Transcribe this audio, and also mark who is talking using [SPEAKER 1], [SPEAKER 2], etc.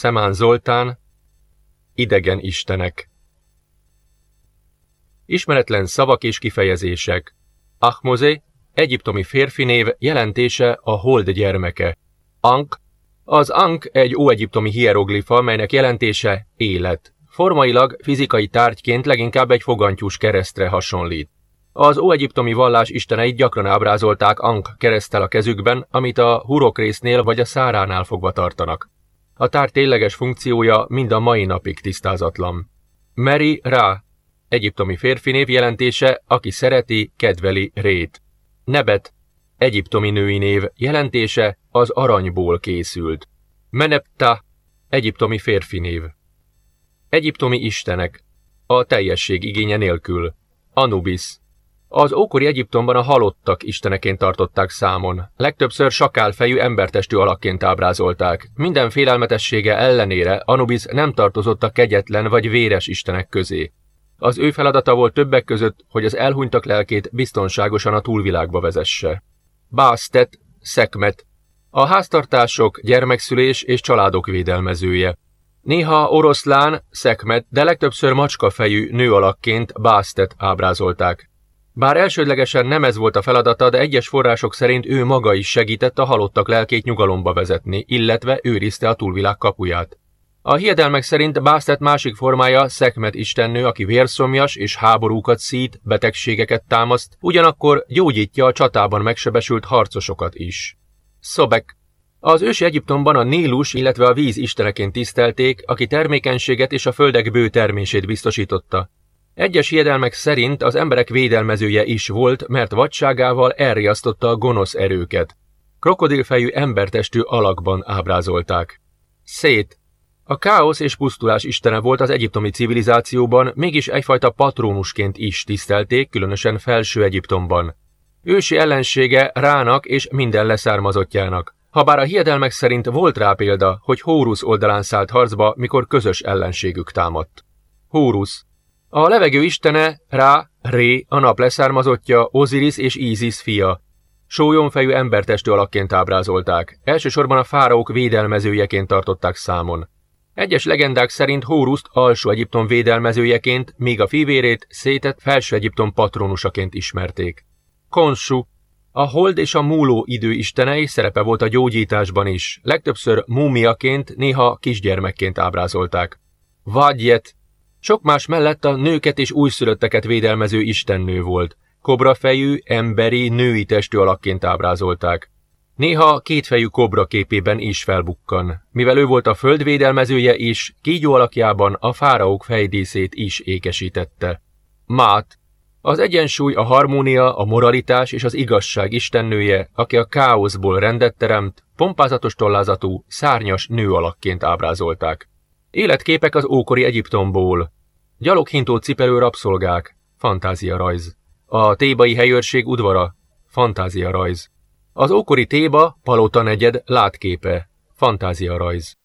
[SPEAKER 1] Szemán Zoltán, idegen istenek. Ismeretlen szavak és kifejezések. Ahmozé, egyiptomi férfi név jelentése a hold gyermeke. Ank, az Ank egy óegyiptomi hieroglifa, melynek jelentése élet. Formailag fizikai tárgyként leginkább egy fogantyús keresztre hasonlít. Az óegyiptomi vallás isteneit gyakran ábrázolták Ankh keresztel a kezükben, amit a hurokrésznél vagy a száránál fogva tartanak. A tár tényleges funkciója mind a mai napig tisztázatlan. Mary Ra, egyiptomi férfi név jelentése, aki szereti, kedveli Rét. Nebet, egyiptomi női név jelentése az aranyból készült. Menepta, egyiptomi férfi név. Egyiptomi istenek, a teljesség igénye nélkül. Anubis, az ókori Egyiptomban a halottak isteneként tartották számon. Legtöbbször sakálfejű embertestű alakként ábrázolták. Minden félelmetessége ellenére Anubis nem tartozott a kegyetlen vagy véres istenek közé. Az ő feladata volt többek között, hogy az elhunytak lelkét biztonságosan a túlvilágba vezesse. Básztet, Szekmet, a háztartások, gyermekszülés és családok védelmezője. Néha oroszlán, Szekmet, de legtöbbször macskafejű nő alakként Básztet ábrázolták. Bár elsődlegesen nem ez volt a feladata, de egyes források szerint ő maga is segített a halottak lelkét nyugalomba vezetni, illetve őrizte a túlvilág kapuját. A hiedelmek szerint Básztet másik formája Szekmet istennő, aki vérszomjas és háborúkat szít, betegségeket támaszt, ugyanakkor gyógyítja a csatában megsebesült harcosokat is. Szobek az ősi Egyiptomban a Nílus, illetve a víz isteneként tisztelték, aki termékenységet és a földek bő termését biztosította. Egyes hiedelmek szerint az emberek védelmezője is volt, mert vadságával elriasztotta a gonosz erőket. Krokodilfejű embertestű alakban ábrázolták. Szét. A káosz és pusztulás istene volt az egyiptomi civilizációban, mégis egyfajta patrónusként is tisztelték, különösen felső Egyiptomban. Ősi ellensége Rának és minden leszármazottjának. Habár a hiedelmek szerint volt rá példa, hogy Hórusz oldalán szállt harcba, mikor közös ellenségük támadt. Hórusz, a levegő istene, Rá, Ré, a nap leszármazottja, Oziris és Ízis fia. Sólyomfejű embertestű alakként ábrázolták, elsősorban a fáraók védelmezőjeként tartották számon. Egyes legendák szerint Hóruszt alsó Egyiptom védelmezőjeként, míg a fivérét szétett felső Egyiptom patronusaként ismerték. Konsu, a hold és a múló idő istenei szerepe volt a gyógyításban is, legtöbbször múmiaként, néha kisgyermekként ábrázolták. Vadjet, sok más mellett a nőket és újszülötteket védelmező istennő volt. Kobrafejű, emberi, női testű alakként ábrázolták. Néha kétfejű kobra képében is felbukkan. Mivel ő volt a földvédelmezője is, kígyó alakjában a fáraók fejdíszét is ékesítette. Mát, az egyensúly, a harmónia, a moralitás és az igazság istennője, aki a káoszból rendet teremt, pompázatos tollázatú, szárnyas nő alakként ábrázolták. Életképek az ókori Egyiptomból. Gyaloghintó cipelő rabszolgák. Fantázia rajz. A tébai helyőrség udvara. Fantázia rajz. Az ókori Téba, Palota negyed látképe. Fantázia rajz.